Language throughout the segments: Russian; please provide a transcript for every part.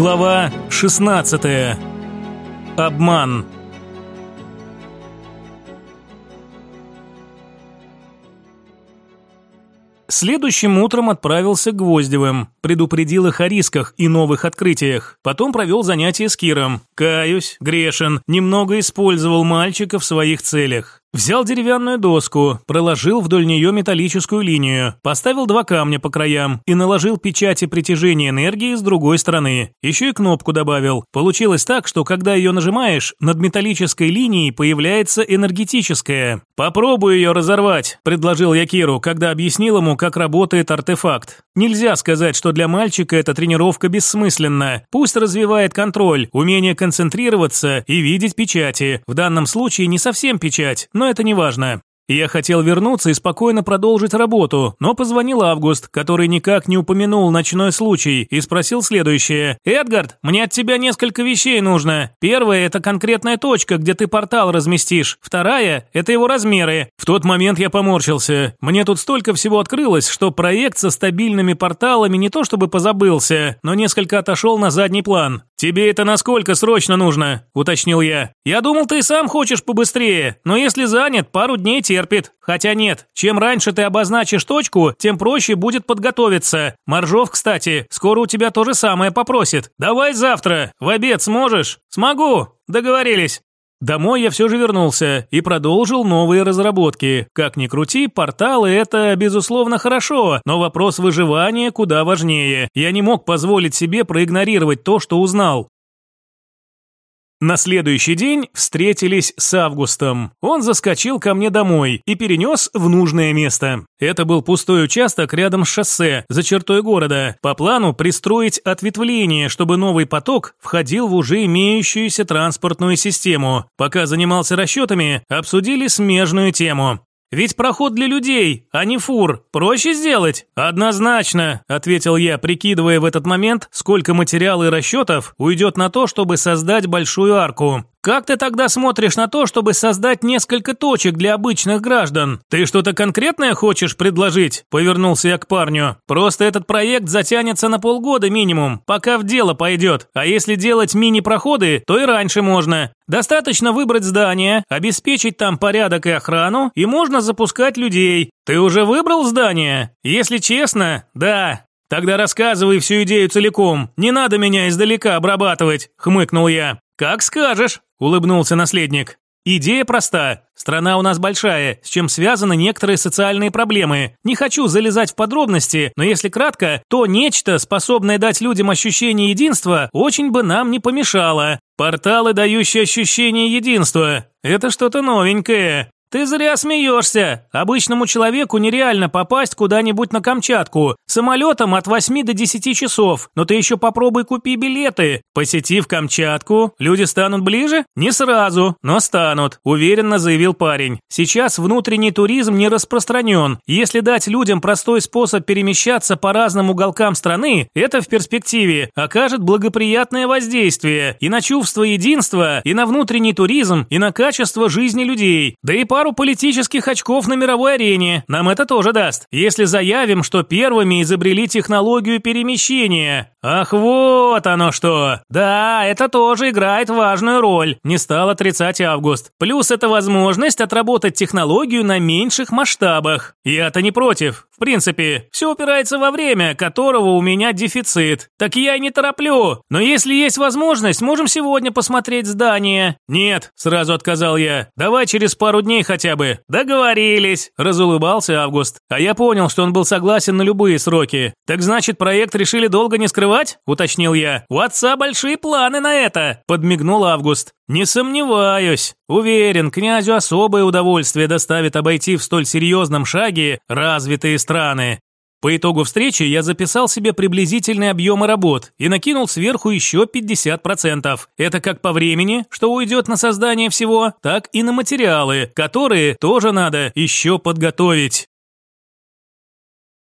Глава 16. Обман. Следующим утром отправился к Гвоздевым, предупредил их о рисках и новых открытиях. Потом провел занятия с Киром. Каюсь, грешен, немного использовал мальчика в своих целях. Взял деревянную доску, проложил вдоль нее металлическую линию, поставил два камня по краям и наложил печати притяжения энергии с другой стороны. Еще и кнопку добавил. Получилось так, что когда ее нажимаешь, над металлической линией появляется энергетическая. «Попробуй ее разорвать», – предложил я Киру, когда объяснил ему, как работает артефакт. Нельзя сказать, что для мальчика эта тренировка бессмысленна. Пусть развивает контроль, умение концентрироваться и видеть печати. В данном случае не совсем печать, но это не важно. Я хотел вернуться и спокойно продолжить работу, но позвонил Август, который никак не упомянул ночной случай, и спросил следующее. «Эдгард, мне от тебя несколько вещей нужно. Первая – это конкретная точка, где ты портал разместишь. Вторая – это его размеры». В тот момент я поморщился. Мне тут столько всего открылось, что проект со стабильными порталами не то чтобы позабылся, но несколько отошел на задний план. «Тебе это насколько срочно нужно?» – уточнил я. «Я думал, ты сам хочешь побыстрее, но если занят, пару дней терпит. Хотя нет, чем раньше ты обозначишь точку, тем проще будет подготовиться. Моржов, кстати, скоро у тебя то же самое попросит. Давай завтра, в обед сможешь?» «Смогу, договорились». Домой я все же вернулся и продолжил новые разработки. Как ни крути, порталы – это, безусловно, хорошо, но вопрос выживания куда важнее. Я не мог позволить себе проигнорировать то, что узнал. На следующий день встретились с Августом. Он заскочил ко мне домой и перенес в нужное место. Это был пустой участок рядом с шоссе, за чертой города. По плану пристроить ответвление, чтобы новый поток входил в уже имеющуюся транспортную систему. Пока занимался расчетами, обсудили смежную тему. Ведь проход для людей, а не фур, проще сделать? Однозначно, ответил я, прикидывая в этот момент, сколько материала и расчетов уйдет на то, чтобы создать большую арку. Как ты тогда смотришь на то, чтобы создать несколько точек для обычных граждан? Ты что-то конкретное хочешь предложить? Повернулся я к парню. Просто этот проект затянется на полгода минимум, пока в дело пойдет. А если делать мини-проходы, то и раньше можно. Достаточно выбрать здание, обеспечить там порядок и охрану, и можно запускать людей. Ты уже выбрал здание? Если честно, да. Тогда рассказывай всю идею целиком. Не надо меня издалека обрабатывать, хмыкнул я. Как скажешь, улыбнулся наследник. Идея проста. Страна у нас большая, с чем связаны некоторые социальные проблемы. Не хочу залезать в подробности, но если кратко, то нечто, способное дать людям ощущение единства, очень бы нам не помешало. Порталы, дающие ощущение единства. Это что-то новенькое. «Ты зря смеешься. Обычному человеку нереально попасть куда-нибудь на Камчатку. Самолетом от 8 до 10 часов. Но ты еще попробуй купи билеты. Посетив Камчатку, люди станут ближе? Не сразу, но станут», – уверенно заявил парень. «Сейчас внутренний туризм не распространен. Если дать людям простой способ перемещаться по разным уголкам страны, это в перспективе окажет благоприятное воздействие и на чувство единства, и на внутренний туризм, и на качество жизни людей. Да и по пару политических очков на мировой арене. Нам это тоже даст. Если заявим, что первыми изобрели технологию перемещения. Ах, вот оно что. Да, это тоже играет важную роль. Не стал отрицать Август. Плюс это возможность отработать технологию на меньших масштабах. Я-то не против. Принципе, все упирается во время, которого у меня дефицит. Так я и не тороплю. Но если есть возможность, можем сегодня посмотреть здание. Нет, сразу отказал я. Давай через пару дней хотя бы. Договорились, разулыбался Август. А я понял, что он был согласен на любые сроки. Так значит, проект решили долго не скрывать? уточнил я. У отца большие планы на это, подмигнул Август. Не сомневаюсь. Уверен, князю особое удовольствие доставит обойти в столь серьезном шаге развитые страны. По итогу встречи я записал себе приблизительные объемы работ и накинул сверху еще 50%. Это как по времени, что уйдет на создание всего, так и на материалы, которые тоже надо еще подготовить.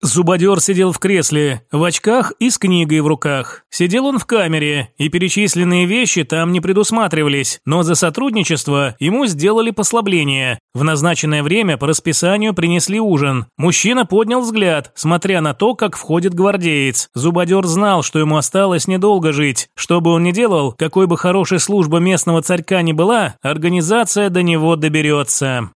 Зубодер сидел в кресле, в очках и с книгой в руках. Сидел он в камере, и перечисленные вещи там не предусматривались, но за сотрудничество ему сделали послабление. В назначенное время по расписанию принесли ужин. Мужчина поднял взгляд, смотря на то, как входит гвардеец. Зубодер знал, что ему осталось недолго жить. Что бы он ни делал, какой бы хорошей служба местного царька ни была, организация до него доберется.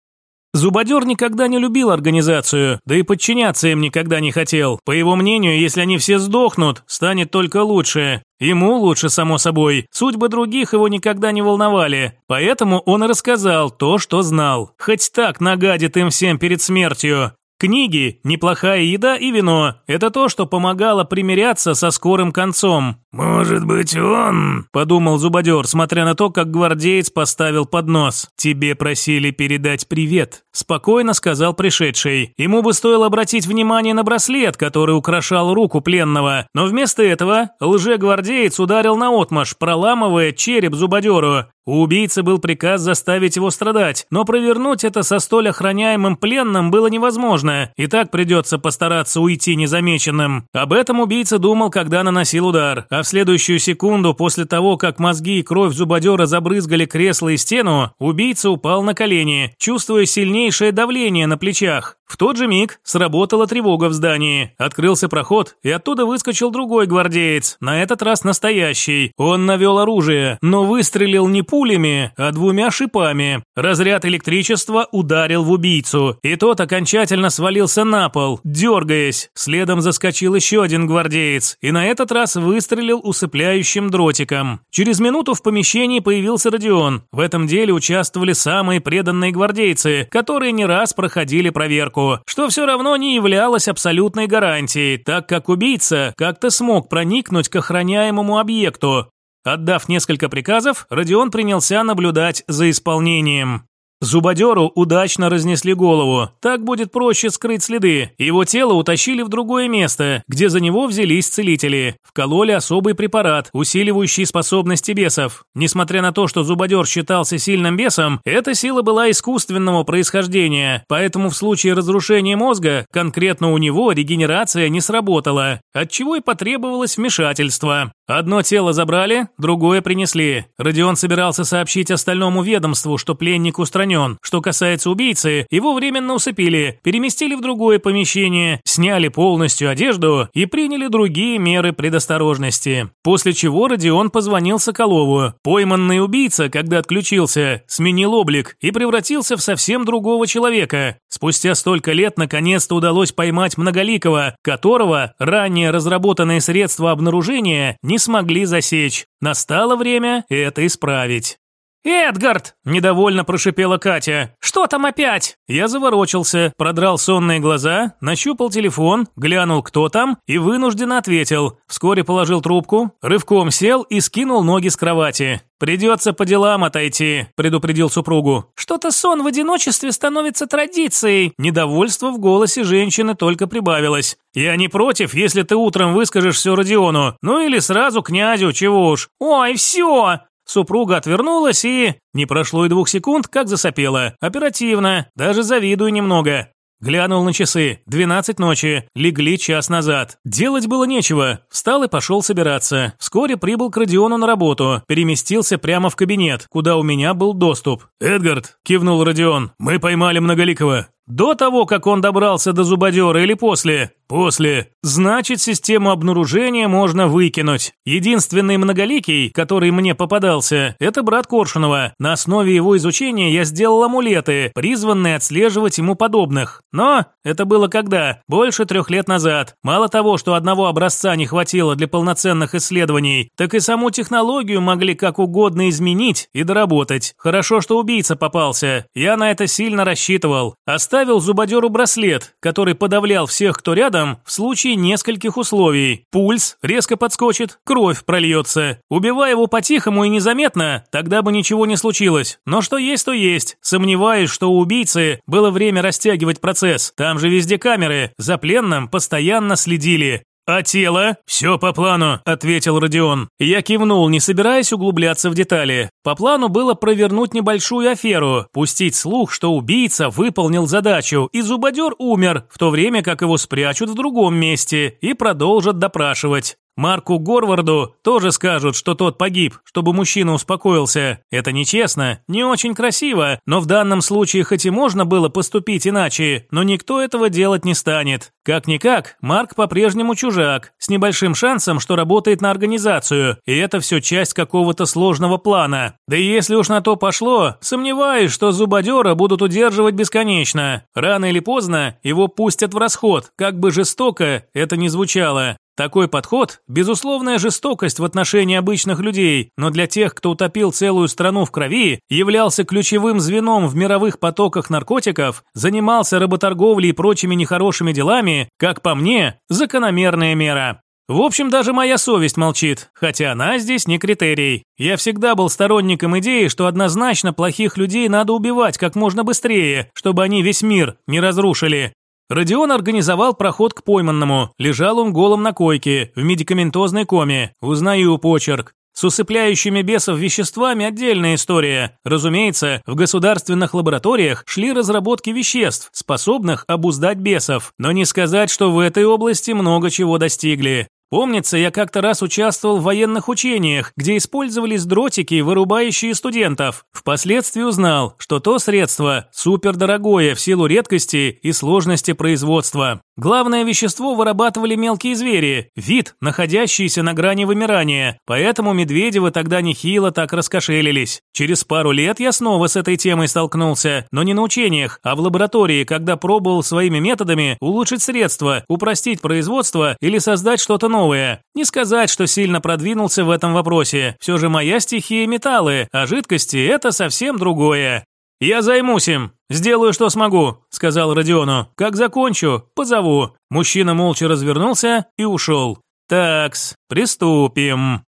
Зубодер никогда не любил организацию, да и подчиняться им никогда не хотел. По его мнению, если они все сдохнут, станет только лучше. Ему лучше, само собой. Судьбы других его никогда не волновали. Поэтому он и рассказал то, что знал. Хоть так нагадит им всем перед смертью. Книги, неплохая еда и вино – это то, что помогало примиряться со скорым концом. «Может быть, он...» – подумал зубодер, смотря на то, как гвардеец поставил поднос. «Тебе просили передать привет», – спокойно сказал пришедший. Ему бы стоило обратить внимание на браслет, который украшал руку пленного, но вместо этого лже-гвардеец ударил наотмашь, проламывая череп зубодеру. У убийцы был приказ заставить его страдать, но провернуть это со столь охраняемым пленным было невозможно, и так придется постараться уйти незамеченным. Об этом убийца думал, когда наносил удар, а в следующую секунду после того, как мозги и кровь зубодера забрызгали кресло и стену, убийца упал на колени, чувствуя сильнейшее давление на плечах. В тот же миг сработала тревога в здании. Открылся проход, и оттуда выскочил другой гвардеец, на этот раз настоящий. Он навел оружие, но выстрелил не пулями, а двумя шипами. Разряд электричества ударил в убийцу, и тот окончательно свалился на пол, дергаясь. Следом заскочил еще один гвардеец, и на этот раз выстрелил усыпляющим дротиком. Через минуту в помещении появился Родион. В этом деле участвовали самые преданные гвардейцы, которые не раз проходили проверку что все равно не являлось абсолютной гарантией, так как убийца как-то смог проникнуть к охраняемому объекту. Отдав несколько приказов, Родион принялся наблюдать за исполнением. Зубодеру удачно разнесли голову. Так будет проще скрыть следы. Его тело утащили в другое место, где за него взялись целители. Вкололи особый препарат, усиливающий способности бесов. Несмотря на то, что зубодер считался сильным бесом, эта сила была искусственного происхождения, поэтому в случае разрушения мозга конкретно у него регенерация не сработала, отчего и потребовалось вмешательство. Одно тело забрали, другое принесли. Родион собирался сообщить остальному ведомству, что пленник устранен. Что касается убийцы, его временно усыпили, переместили в другое помещение, сняли полностью одежду и приняли другие меры предосторожности. После чего Родион позвонил Соколову. Пойманный убийца, когда отключился, сменил облик и превратился в совсем другого человека. Спустя столько лет наконец-то удалось поймать Многоликого, которого ранее разработанные средства обнаружения не смогли засечь. Настало время это исправить. «Эдгард!» – недовольно прошипела Катя. «Что там опять?» Я заворочился, продрал сонные глаза, нащупал телефон, глянул, кто там, и вынужденно ответил. Вскоре положил трубку, рывком сел и скинул ноги с кровати. «Придется по делам отойти», – предупредил супругу. «Что-то сон в одиночестве становится традицией». Недовольство в голосе женщины только прибавилось. «Я не против, если ты утром выскажешь все Родиону. Ну или сразу князю, чего уж». «Ой, все!» Супруга отвернулась и... Не прошло и двух секунд, как засопела. Оперативно, даже завидую немного. Глянул на часы. 12 ночи. Легли час назад. Делать было нечего. Встал и пошел собираться. Вскоре прибыл к Родиону на работу. Переместился прямо в кабинет, куда у меня был доступ. «Эдгард», – кивнул Родион, – «мы поймали Многоликого». «До того, как он добрался до зубодера или после?» После. Значит, систему обнаружения можно выкинуть. Единственный многоликий, который мне попадался, это брат Коршунова. На основе его изучения я сделал амулеты, призванные отслеживать ему подобных. Но это было когда? Больше трех лет назад. Мало того, что одного образца не хватило для полноценных исследований, так и саму технологию могли как угодно изменить и доработать. Хорошо, что убийца попался. Я на это сильно рассчитывал. Оставил зубодеру браслет, который подавлял всех, кто рядом в случае нескольких условий. Пульс резко подскочит, кровь прольется. Убивая его по-тихому и незаметно, тогда бы ничего не случилось. Но что есть, то есть. Сомневаюсь, что у убийцы было время растягивать процесс. Там же везде камеры. За пленным постоянно следили. «А тело?» «Все по плану», – ответил Родион. Я кивнул, не собираясь углубляться в детали. По плану было провернуть небольшую аферу, пустить слух, что убийца выполнил задачу, и зубодер умер, в то время как его спрячут в другом месте и продолжат допрашивать. Марку Горварду тоже скажут, что тот погиб, чтобы мужчина успокоился. Это нечестно, не очень красиво, но в данном случае хоть и можно было поступить иначе, но никто этого делать не станет. Как-никак, Марк по-прежнему чужак, с небольшим шансом, что работает на организацию, и это все часть какого-то сложного плана. Да и если уж на то пошло, сомневаюсь, что зубодера будут удерживать бесконечно. Рано или поздно его пустят в расход, как бы жестоко это ни звучало. Такой подход – безусловная жестокость в отношении обычных людей, но для тех, кто утопил целую страну в крови, являлся ключевым звеном в мировых потоках наркотиков, занимался работорговлей и прочими нехорошими делами, как по мне, закономерная мера. В общем, даже моя совесть молчит, хотя она здесь не критерий. Я всегда был сторонником идеи, что однозначно плохих людей надо убивать как можно быстрее, чтобы они весь мир не разрушили. Родион организовал проход к пойманному. Лежал он голым на койке, в медикаментозной коме. Узнаю почерк. С усыпляющими бесов веществами отдельная история. Разумеется, в государственных лабораториях шли разработки веществ, способных обуздать бесов. Но не сказать, что в этой области много чего достигли. Помнится, я как-то раз участвовал в военных учениях, где использовались дротики, вырубающие студентов. Впоследствии узнал, что то средство супердорогое в силу редкости и сложности производства. Главное вещество вырабатывали мелкие звери, вид, находящийся на грани вымирания, поэтому Медведевы тогда нехило так раскошелились. Через пару лет я снова с этой темой столкнулся, но не на учениях, а в лаборатории, когда пробовал своими методами улучшить средства, упростить производство или создать что-то новое. Не сказать, что сильно продвинулся в этом вопросе, все же моя стихия металлы, а жидкости – это совсем другое. «Я займусь им. Сделаю, что смогу», – сказал Родиону. «Как закончу, позову». Мужчина молча развернулся и ушел. «Такс, приступим».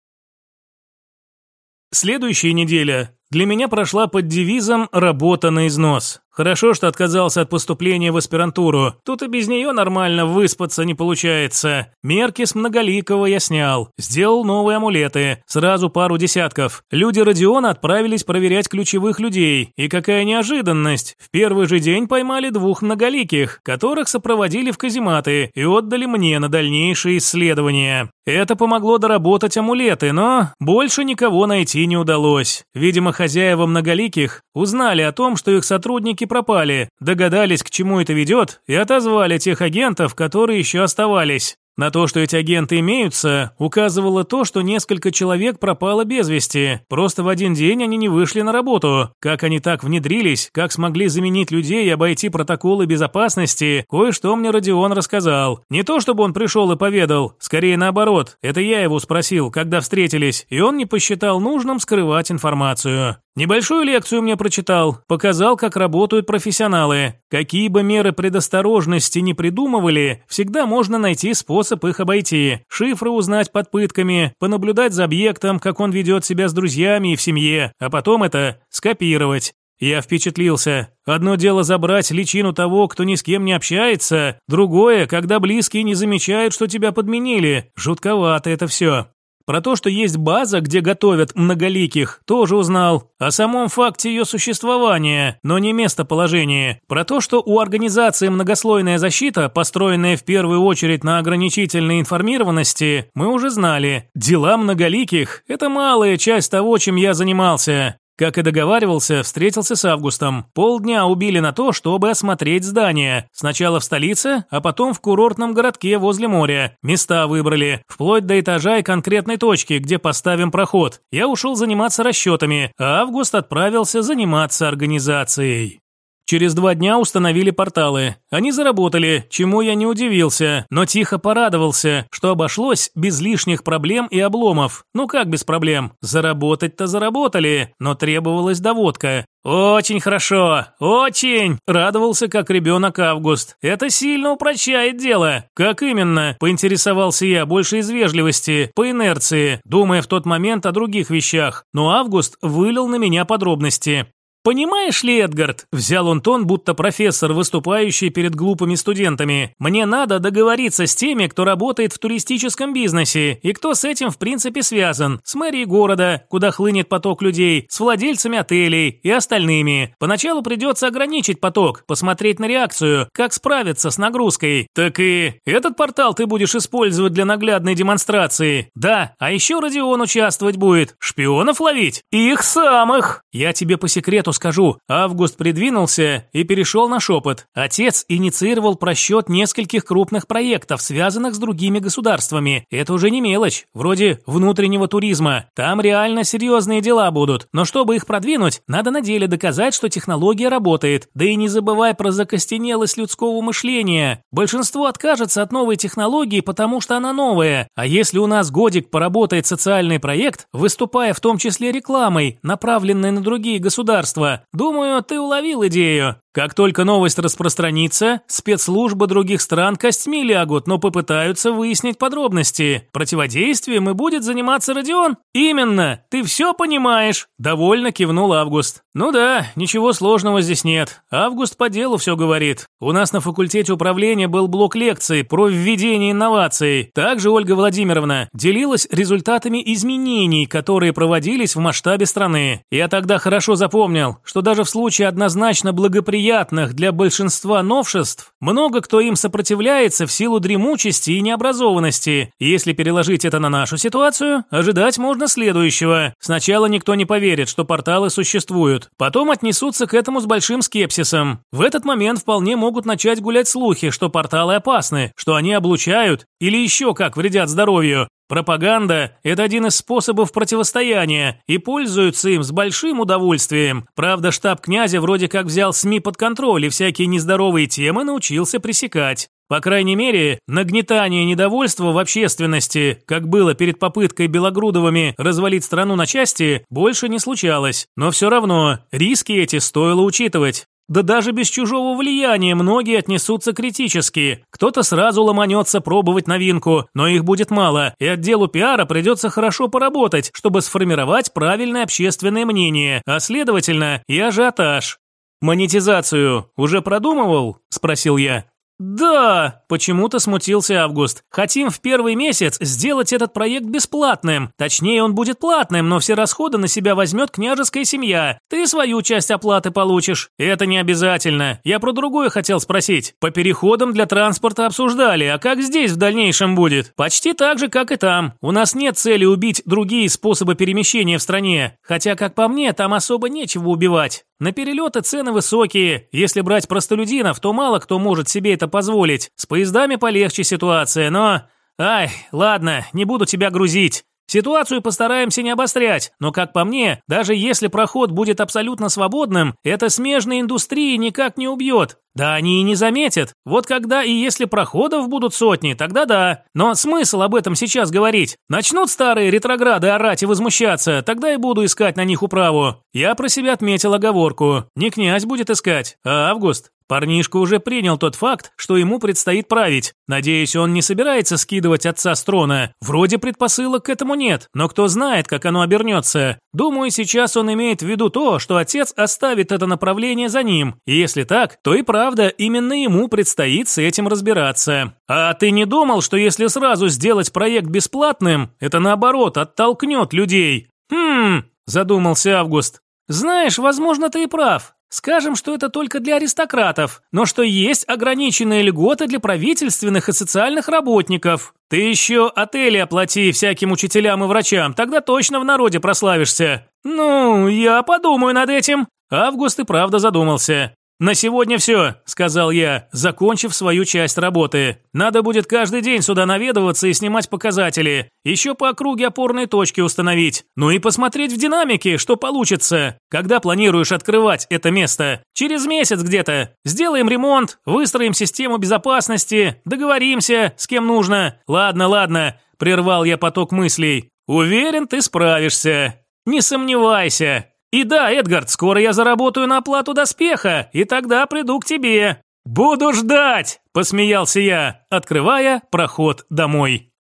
Следующая неделя для меня прошла под девизом «Работа на износ». Хорошо, что отказался от поступления в аспирантуру. Тут и без нее нормально выспаться не получается. Мерки с многоликого я снял. Сделал новые амулеты. Сразу пару десятков. Люди Родиона отправились проверять ключевых людей. И какая неожиданность. В первый же день поймали двух многоликих, которых сопроводили в казематы и отдали мне на дальнейшие исследования. Это помогло доработать амулеты, но больше никого найти не удалось. Видимо, хозяева многоликих узнали о том, что их сотрудники пропали, догадались, к чему это ведет, и отозвали тех агентов, которые еще оставались. На то, что эти агенты имеются, указывало то, что несколько человек пропало без вести. Просто в один день они не вышли на работу. Как они так внедрились, как смогли заменить людей и обойти протоколы безопасности, кое-что мне Родион рассказал. Не то, чтобы он пришел и поведал, скорее наоборот. Это я его спросил, когда встретились, и он не посчитал нужным скрывать информацию. Небольшую лекцию мне прочитал, показал, как работают профессионалы. Какие бы меры предосторожности не придумывали, всегда можно найти способ их обойти. Шифры узнать под пытками, понаблюдать за объектом, как он ведет себя с друзьями и в семье, а потом это скопировать. Я впечатлился. Одно дело забрать личину того, кто ни с кем не общается, другое, когда близкие не замечают, что тебя подменили. Жутковато это все. Про то, что есть база, где готовят многоликих, тоже узнал. О самом факте ее существования, но не местоположении. Про то, что у организации «Многослойная защита», построенная в первую очередь на ограничительной информированности, мы уже знали. Дела многоликих – это малая часть того, чем я занимался. Как и договаривался, встретился с Августом. Полдня убили на то, чтобы осмотреть здание. Сначала в столице, а потом в курортном городке возле моря. Места выбрали, вплоть до этажа и конкретной точки, где поставим проход. Я ушел заниматься расчетами, а Август отправился заниматься организацией. Через два дня установили порталы. Они заработали, чему я не удивился, но тихо порадовался, что обошлось без лишних проблем и обломов. Ну как без проблем? Заработать-то заработали, но требовалась доводка. «Очень хорошо, очень!» – радовался как ребенок Август. «Это сильно упрощает дело». «Как именно?» – поинтересовался я больше из вежливости, по инерции, думая в тот момент о других вещах. Но Август вылил на меня подробности. «Понимаешь ли, Эдгард?» – взял он тон, будто профессор, выступающий перед глупыми студентами. «Мне надо договориться с теми, кто работает в туристическом бизнесе и кто с этим в принципе связан. С мэрией города, куда хлынет поток людей, с владельцами отелей и остальными. Поначалу придется ограничить поток, посмотреть на реакцию, как справиться с нагрузкой. Так и этот портал ты будешь использовать для наглядной демонстрации. Да, а еще Родион участвовать будет. Шпионов ловить? Их самых! Я тебе по секрету скажу. Август придвинулся и перешел на шепот. Отец инициировал просчет нескольких крупных проектов, связанных с другими государствами. Это уже не мелочь, вроде внутреннего туризма. Там реально серьезные дела будут. Но чтобы их продвинуть, надо на деле доказать, что технология работает. Да и не забывай про закостенелость людского мышления. Большинство откажется от новой технологии, потому что она новая. А если у нас годик поработает социальный проект, выступая в том числе рекламой, направленной на другие государства, Думаю, ты уловил идею. Как только новость распространится, спецслужбы других стран костьми лягут, но попытаются выяснить подробности. Противодействием и будет заниматься Родион? Именно, ты все понимаешь. Довольно кивнул Август. Ну да, ничего сложного здесь нет. Август по делу все говорит. У нас на факультете управления был блок лекций про введение инноваций. Также Ольга Владимировна делилась результатами изменений, которые проводились в масштабе страны. Я тогда хорошо запомнил, что даже в случае однозначно благоприятных неприятных для большинства новшеств, много кто им сопротивляется в силу дремучести и необразованности. Если переложить это на нашу ситуацию, ожидать можно следующего. Сначала никто не поверит, что порталы существуют. Потом отнесутся к этому с большим скепсисом. В этот момент вполне могут начать гулять слухи, что порталы опасны, что они облучают или еще как вредят здоровью. Пропаганда – это один из способов противостояния, и пользуются им с большим удовольствием. Правда, штаб князя вроде как взял СМИ под контроль и всякие нездоровые темы научился пресекать. По крайней мере, нагнетание недовольства в общественности, как было перед попыткой Белогрудовыми развалить страну на части, больше не случалось. Но все равно риски эти стоило учитывать. Да даже без чужого влияния многие отнесутся критически. Кто-то сразу ломанется пробовать новинку, но их будет мало, и отделу пиара придется хорошо поработать, чтобы сформировать правильное общественное мнение, а следовательно и ажиотаж. «Монетизацию уже продумывал?» – спросил я. «Да!» – почему-то смутился Август. «Хотим в первый месяц сделать этот проект бесплатным. Точнее, он будет платным, но все расходы на себя возьмет княжеская семья. Ты свою часть оплаты получишь. Это не обязательно. Я про другое хотел спросить. По переходам для транспорта обсуждали, а как здесь в дальнейшем будет? Почти так же, как и там. У нас нет цели убить другие способы перемещения в стране. Хотя, как по мне, там особо нечего убивать. На перелеты цены высокие. Если брать простолюдинов, то мало кто может себе это позволить. С поездами полегче ситуация, но... Ай, ладно, не буду тебя грузить. Ситуацию постараемся не обострять, но, как по мне, даже если проход будет абсолютно свободным, это смежной индустрии никак не убьет. Да они и не заметят. Вот когда и если проходов будут сотни, тогда да. Но смысл об этом сейчас говорить? Начнут старые ретрограды орать и возмущаться, тогда и буду искать на них управу. Я про себя отметил оговорку. Не князь будет искать, а Август. Парнишка уже принял тот факт, что ему предстоит править. Надеюсь, он не собирается скидывать отца с трона. Вроде предпосылок к этому нет, но кто знает, как оно обернется. Думаю, сейчас он имеет в виду то, что отец оставит это направление за ним. И если так, то и правда, именно ему предстоит с этим разбираться. А ты не думал, что если сразу сделать проект бесплатным, это наоборот оттолкнет людей? Хм, задумался Август. Знаешь, возможно, ты и прав. Скажем, что это только для аристократов, но что есть ограниченные льготы для правительственных и социальных работников. Ты еще отели оплати всяким учителям и врачам, тогда точно в народе прославишься. Ну, я подумаю над этим. Август и правда задумался. «На сегодня все», – сказал я, закончив свою часть работы. «Надо будет каждый день сюда наведываться и снимать показатели. Еще по округе опорные точки установить. Ну и посмотреть в динамике, что получится. Когда планируешь открывать это место? Через месяц где-то. Сделаем ремонт, выстроим систему безопасности, договоримся, с кем нужно. Ладно, ладно», – прервал я поток мыслей. «Уверен, ты справишься. Не сомневайся». И да, Эдгард, скоро я заработаю на оплату доспеха, и тогда приду к тебе. Буду ждать, посмеялся я, открывая проход домой.